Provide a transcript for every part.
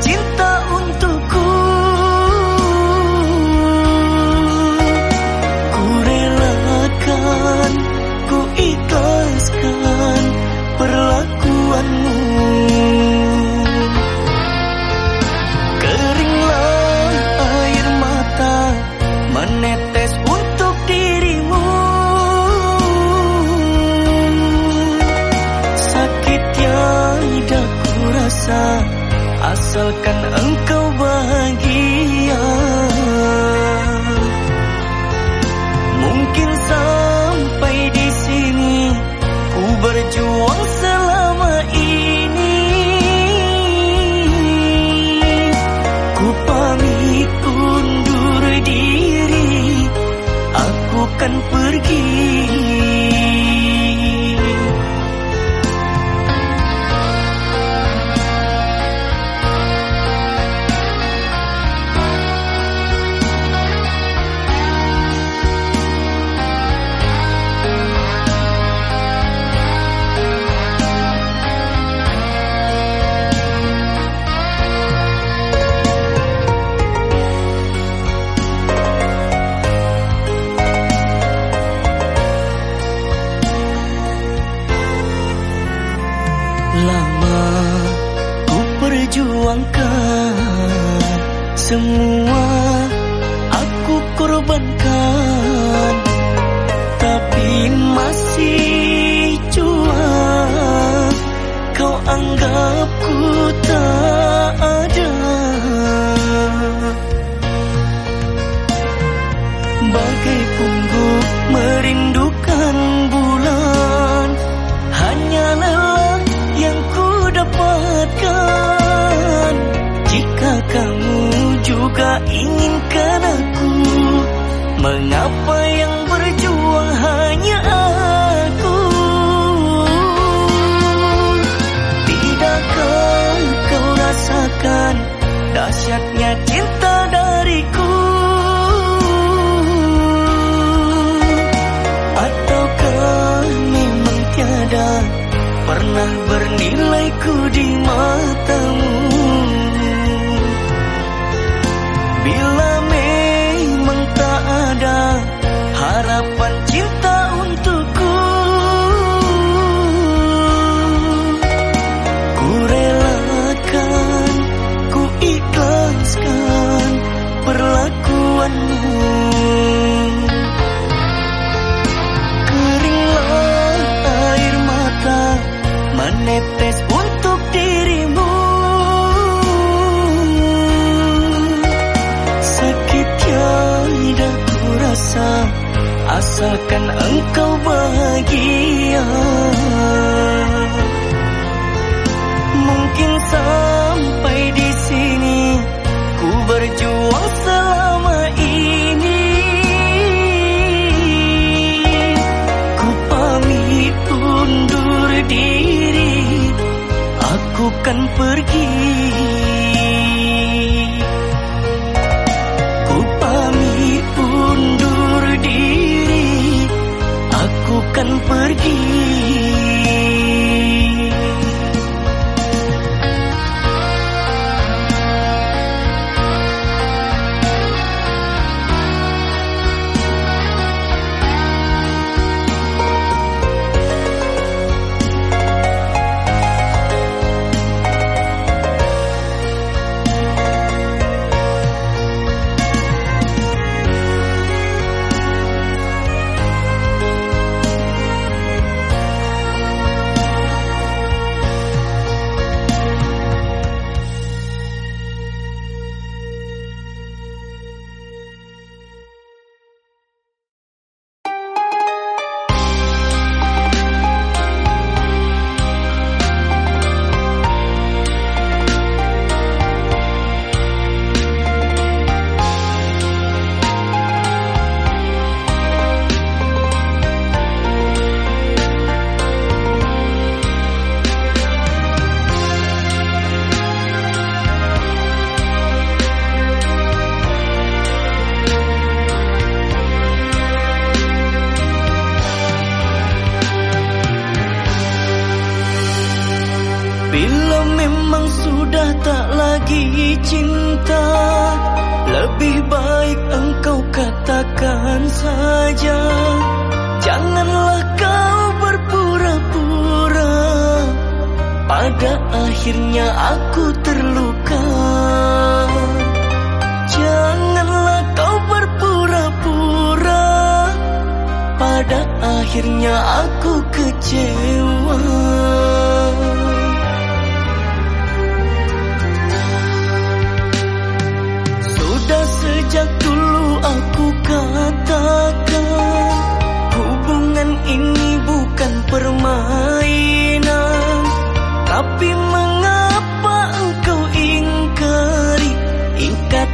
记得。感恩。harapan cinta Asalkan engkau bahagia. Mungkin sampai di sini Ku berjuang selama ini. Ku pamit undur diri. Aku kan pergi. Aku kan pergi akan pergi.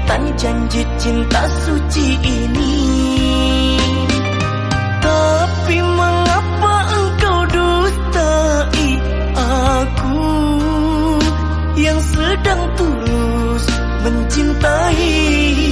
ikatan janji cinta suci ini. Tapi mengapa engkau dustai aku Yang sedang tulus mencintai?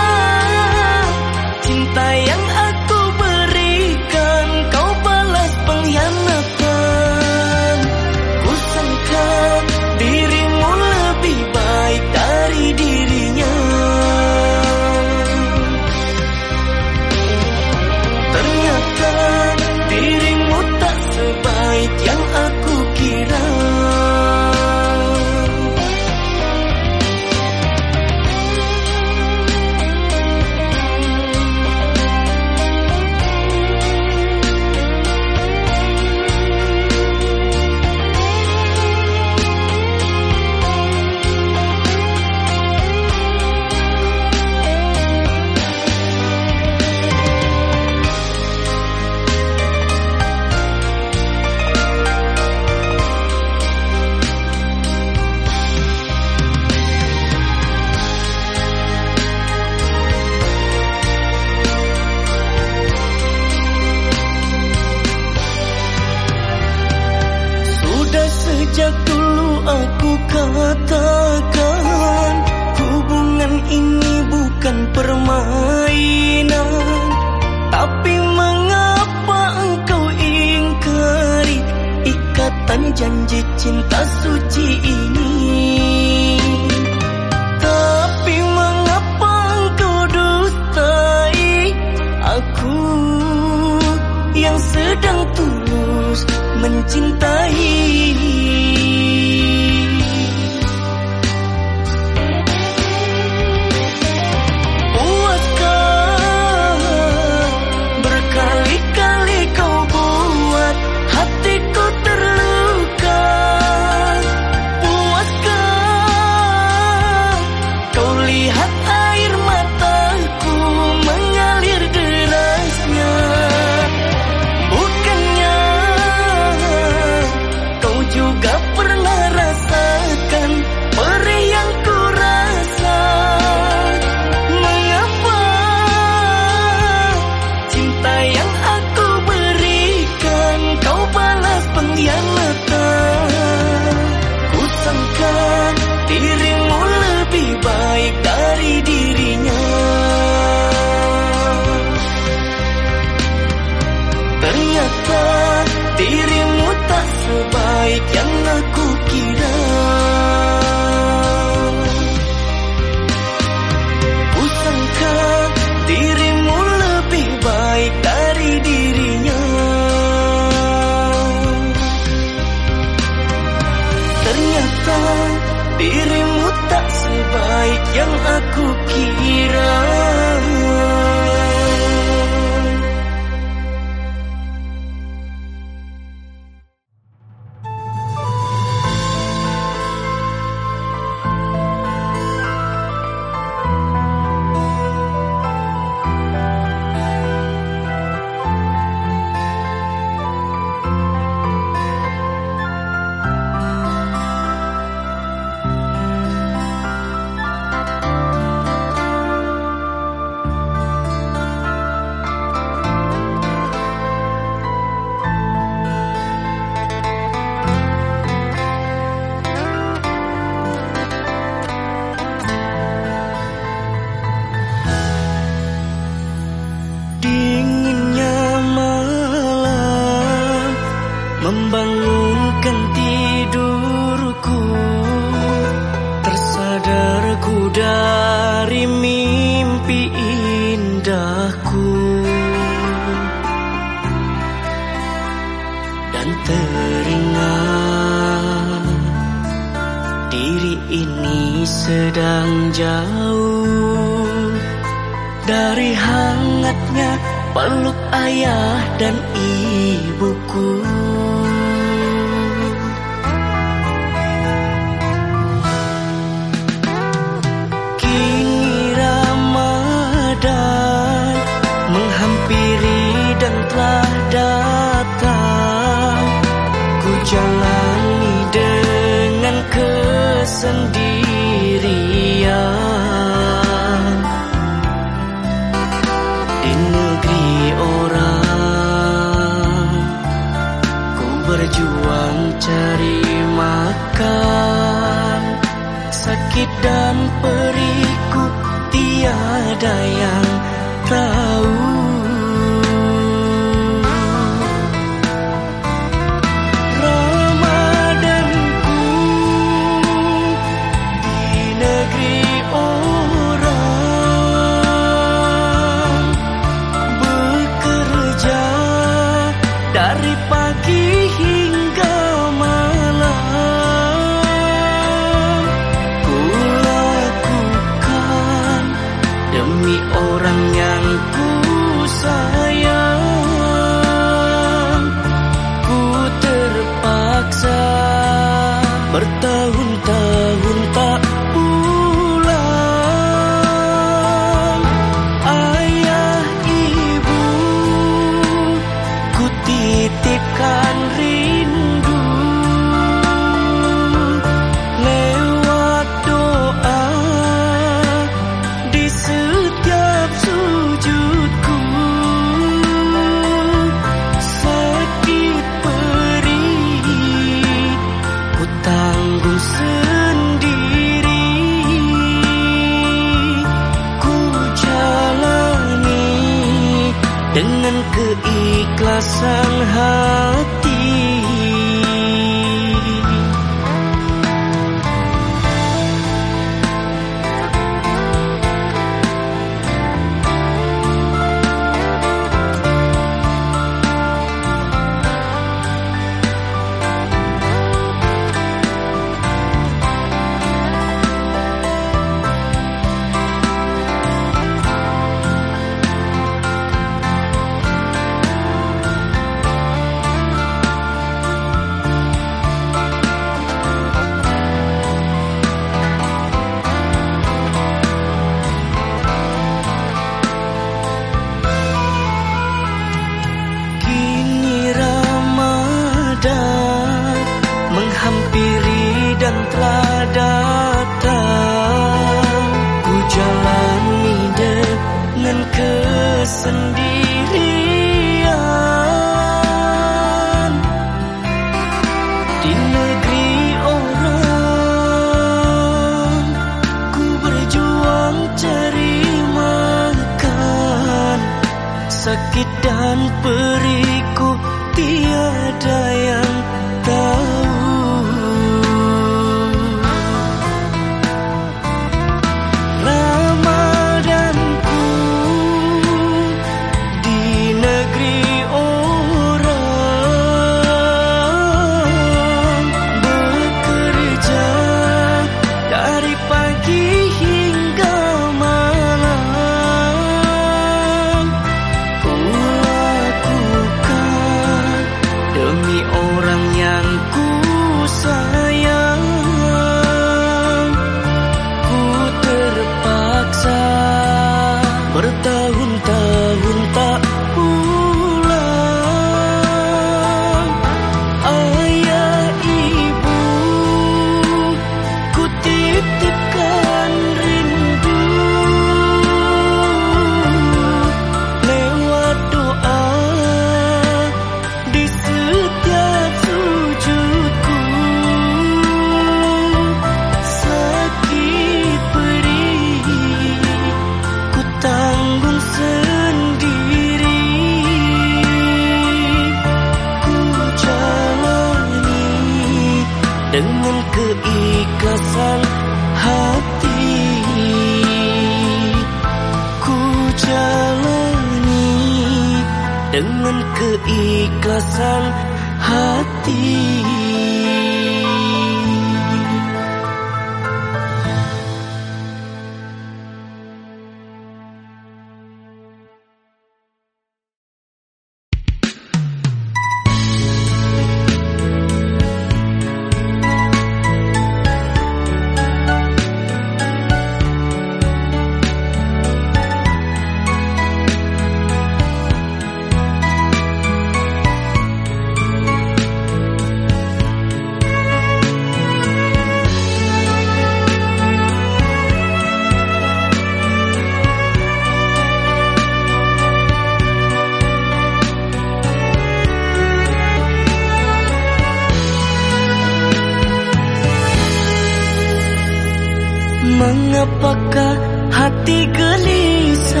Mengapakah hati gelisah?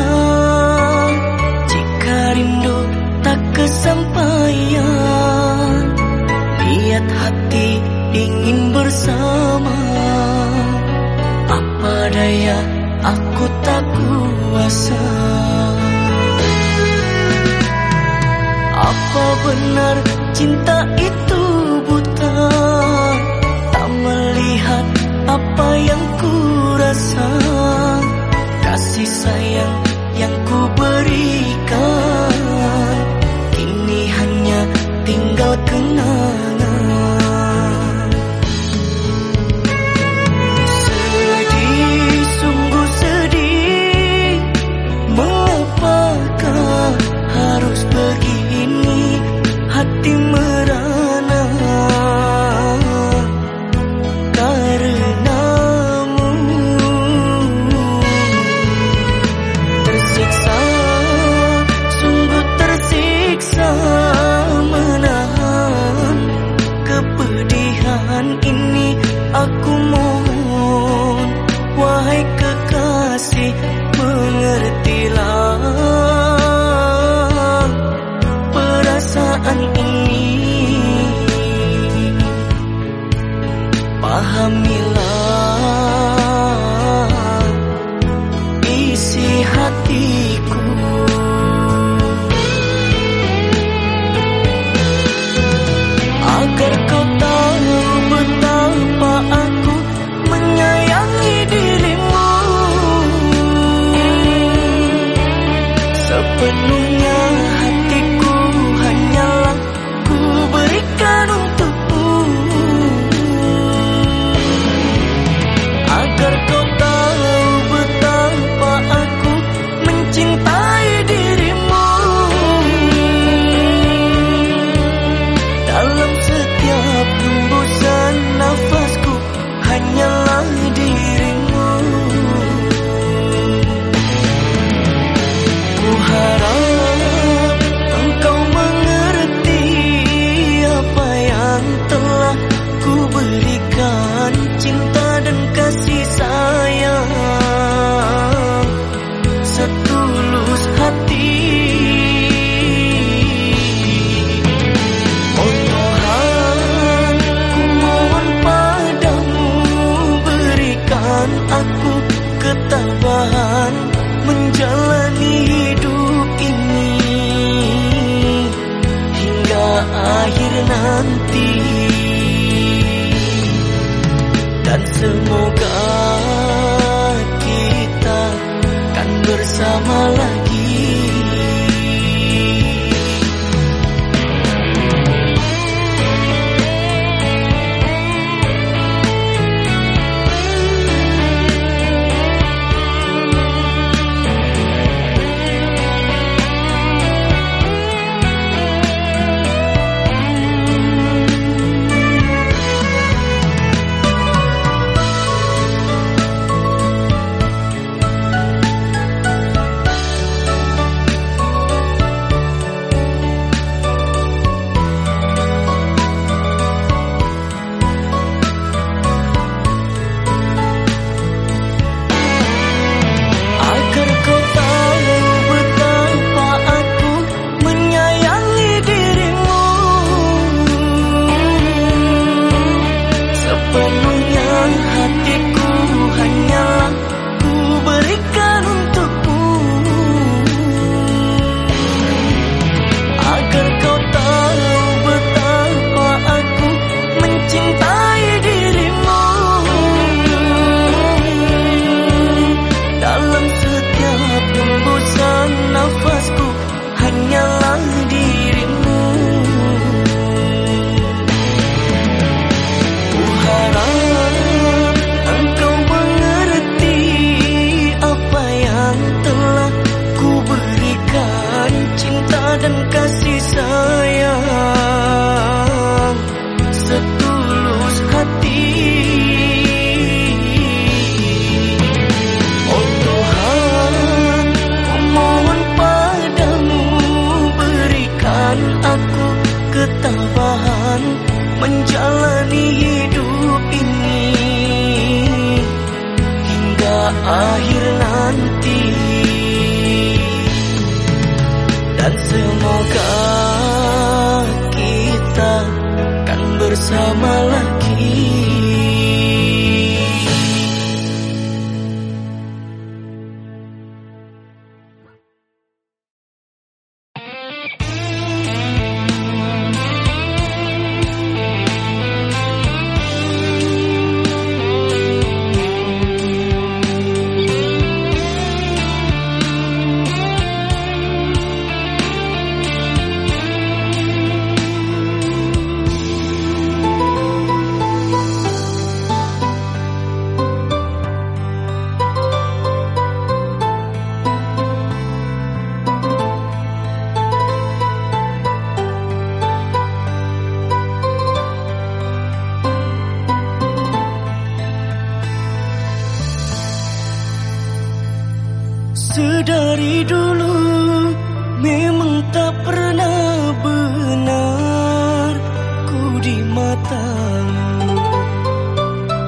Jika rindu tak kesampaian Niat hati ingin bersama. Apa daya aku tak kuasa? Apa benar cinta itu buta? Tak melihat apa yang Kasih sayang yang ku berikan. Kini hanya tinggal kenangan hati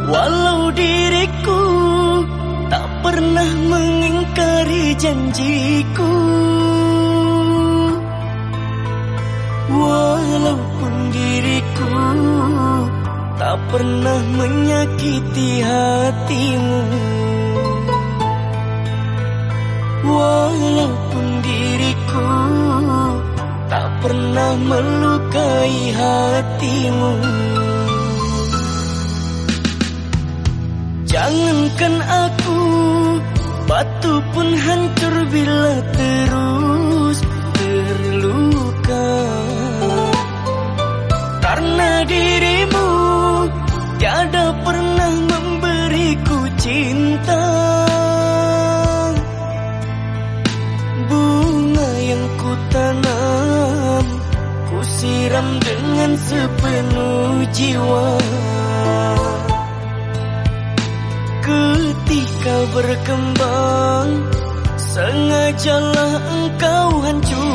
Walau diriku tak pernah mengingkari janjiku. Walaupun diriku tak pernah menyakiti hatimu. Walaupun diriku tak pernah melukai hatimu. Jangankan aku Batu pun hancur bila terus terluka. Karena dirimu Tiada pernah memberiku cinta. Bunga yang ku tanam Ku siram dengan sepenuh jiwa. kau berkembang Sengajalah engkau hancur.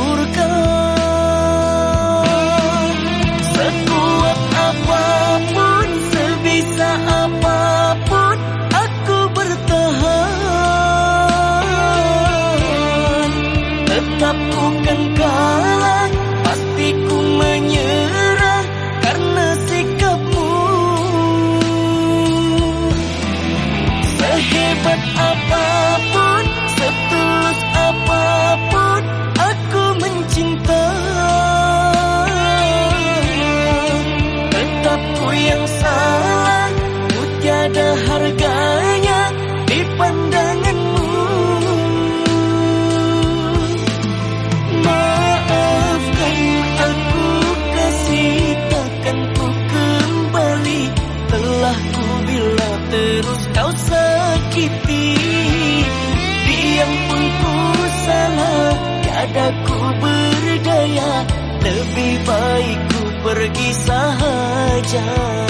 家。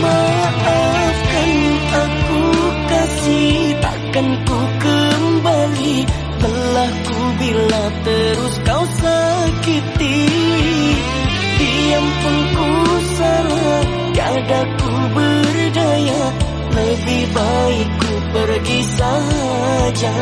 Maafkan aku kasih takkan ku kembali. Lelahku bila terus kau sakiti. Diam pun ku salah tiada ku berdaya. Lebih baik ku pergi saja.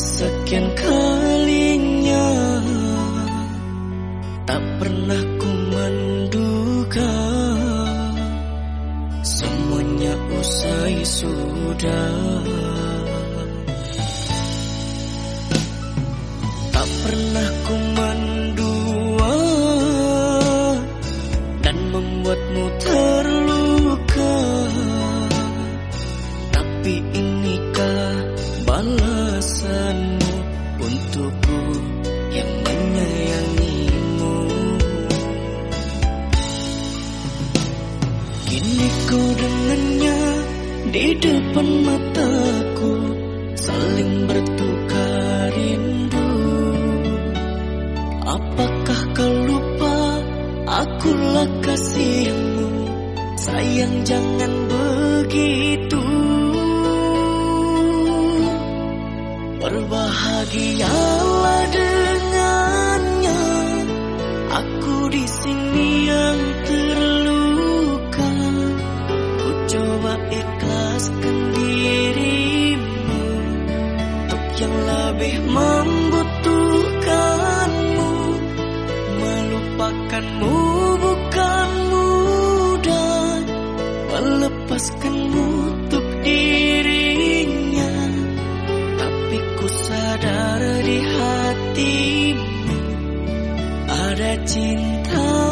Kesekian kalinya Tak pernah ku menduga. Semuanya usai sudah. Tak pernah 的尽头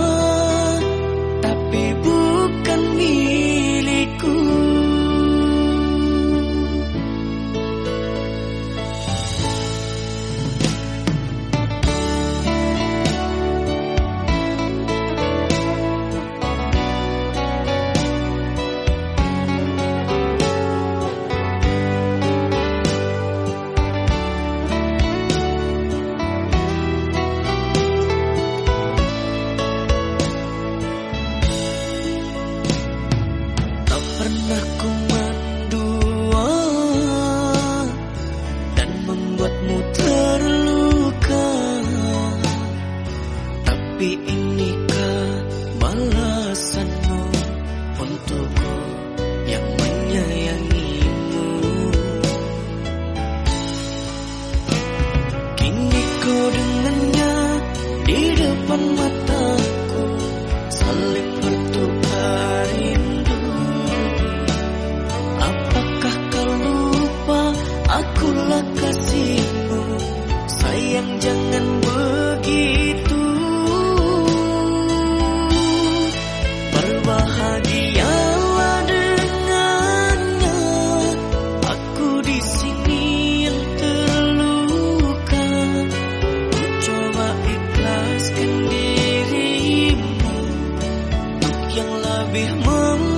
lebih meng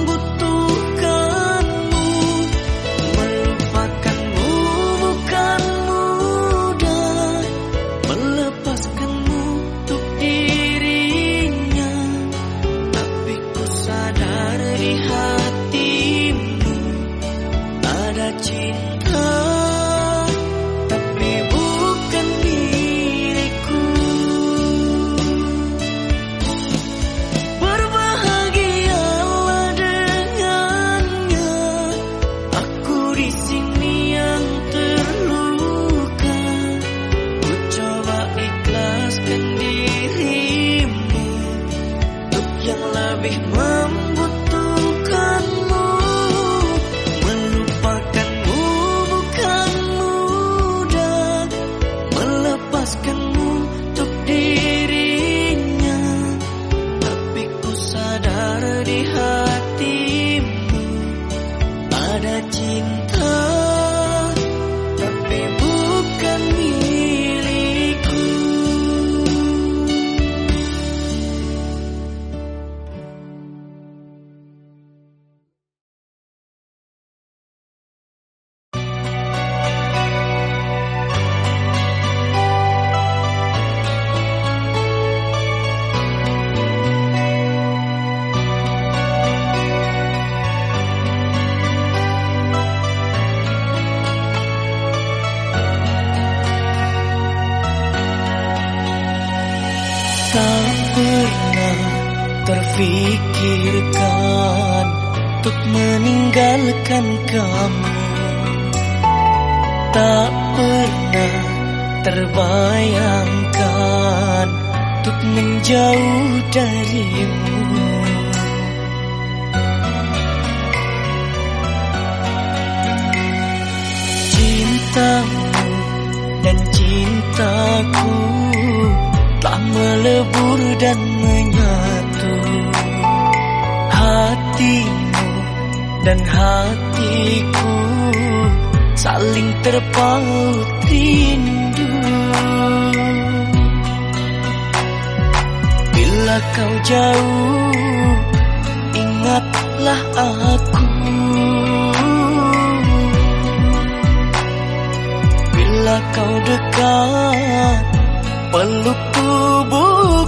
terfikirkan untuk meninggalkan kamu. Tak pernah terbayangkan untuk menjauh darimu. Cintamu dan cintaku telah melebur dan menyatu. Hatimu dan hatiku saling terpaut rindu. Bila kau jauh ingatlah aku. Bila kau dekat peluk tubuhku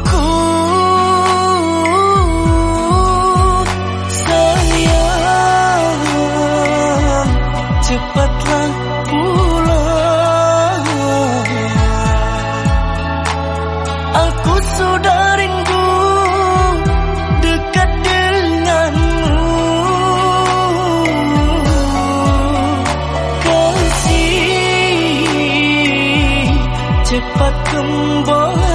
cepat kembali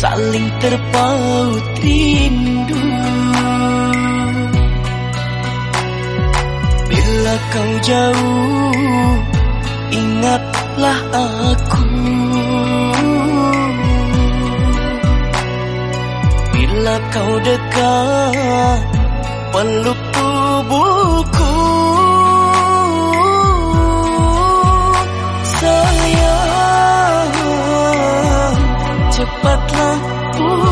saling terpaut rindu. Bila kau jauh ingatlah aku. Bila kau dekat peluk tubuhku cepatlah pulang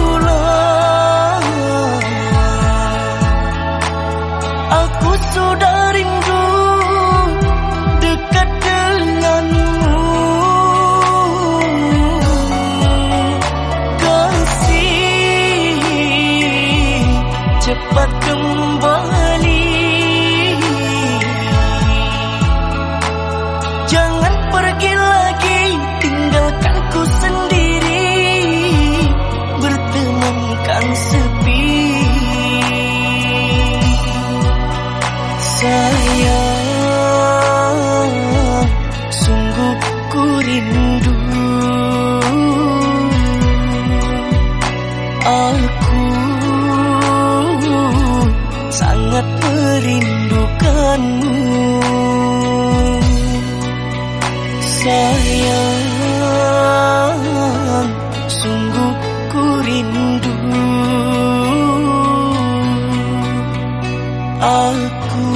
Aku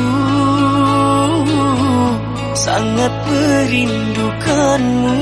sangat merindukanmu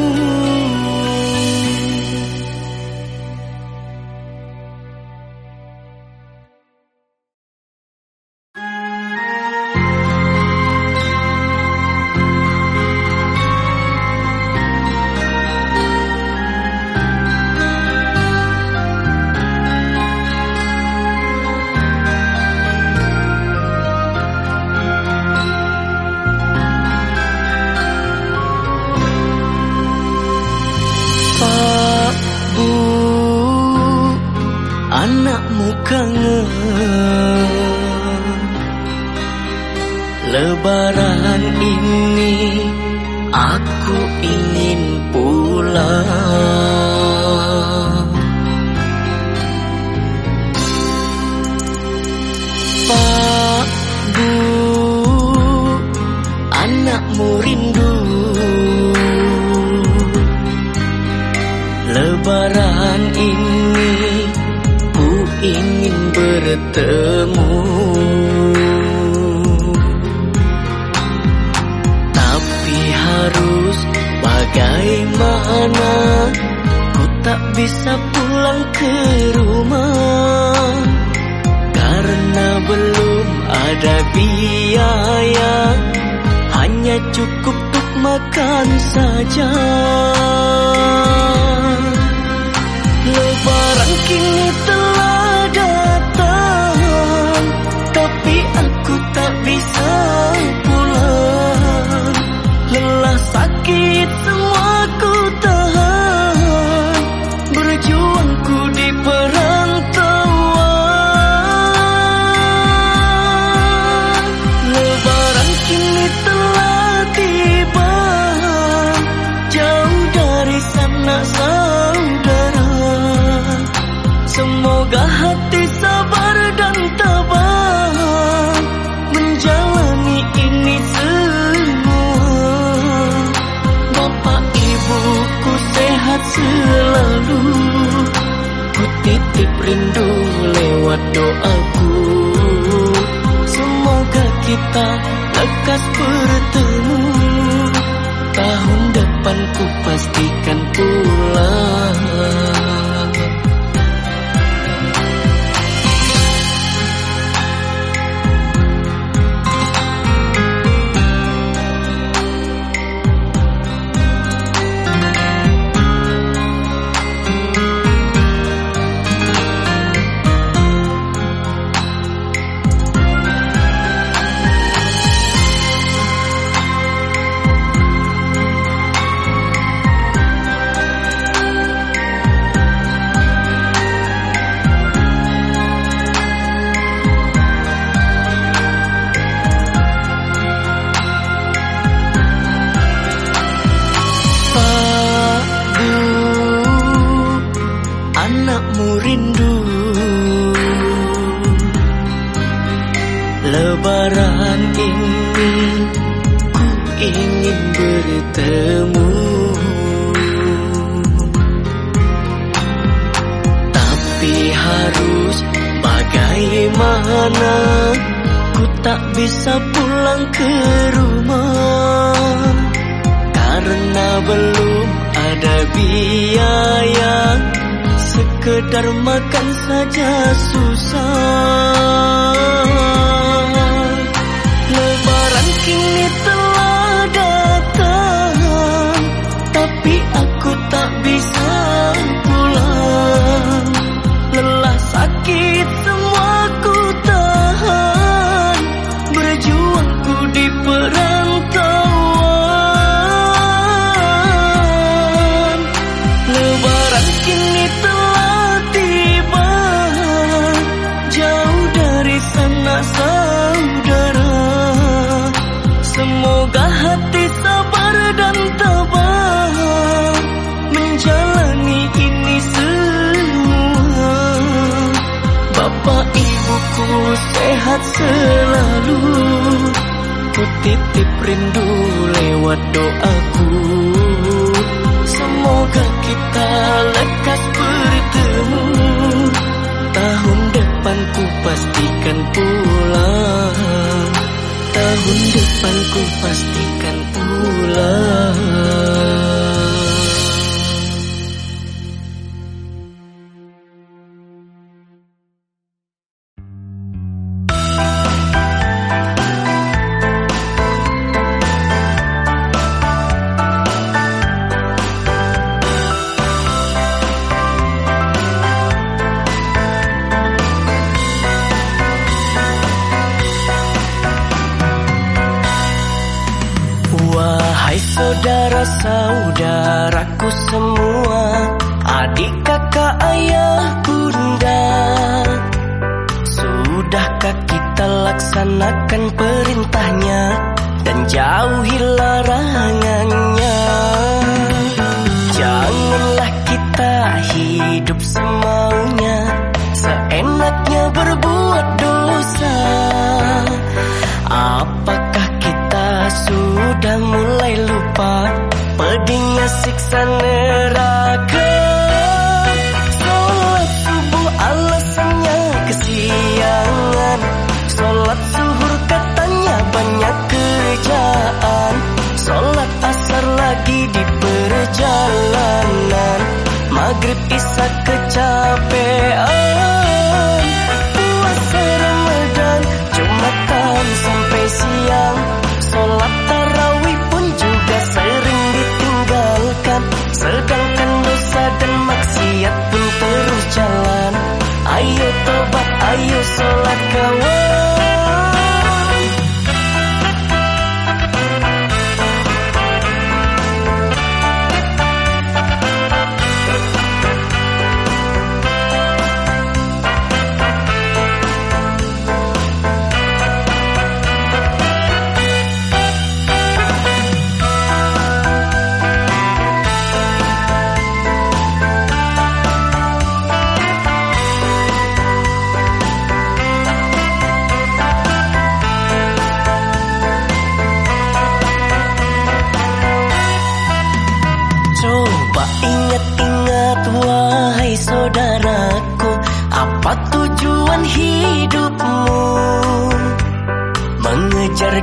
saya. Hanya cukup untuk makan saja. Lebaran kini telah doaku. Semoga kita lekas bertemu. Tahun depan ku pastikan ibuku sehat selalu. Ku titip rindu lewat doaku. Semoga kita lekas bertemu. Tahun depan ku pastikan pulang. Tahun depan ku pastikan pulang. Maghrib isa kecapean. Puasa Ramadan Jumatan sampai siang. Sholat tarawih pun juga sering ditinggalkan Sedangkan dosa dan maksiat pun terus jalan. Ayo tobat, ayo sholat kawan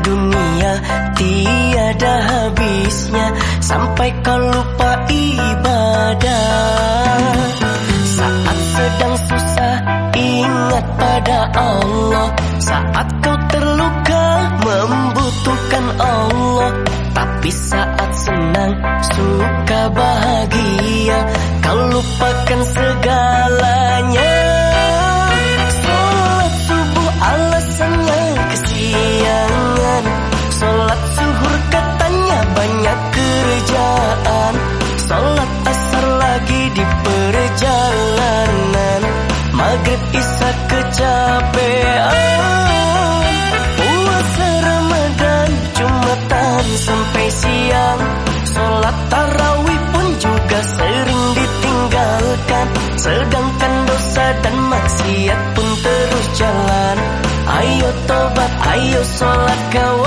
dunia tiada habisnya. Sampai kau lupa ibadah. Saat sedang susah ingat pada Allah. Saat kau terluka membutuhkan Allah. Tapi saat senang suka bahagia. Kau lupakan segalanya Sholat asar lagi di perjalanan. Maghrib isya kecapean. Puasa Ramadan Jumatan sampai siang. Sholat tarawih pun juga sering ditinggalkan. Sedangkan dosa dan maksiat pun terus jalan. Ayo tobat, ayo sholat kawan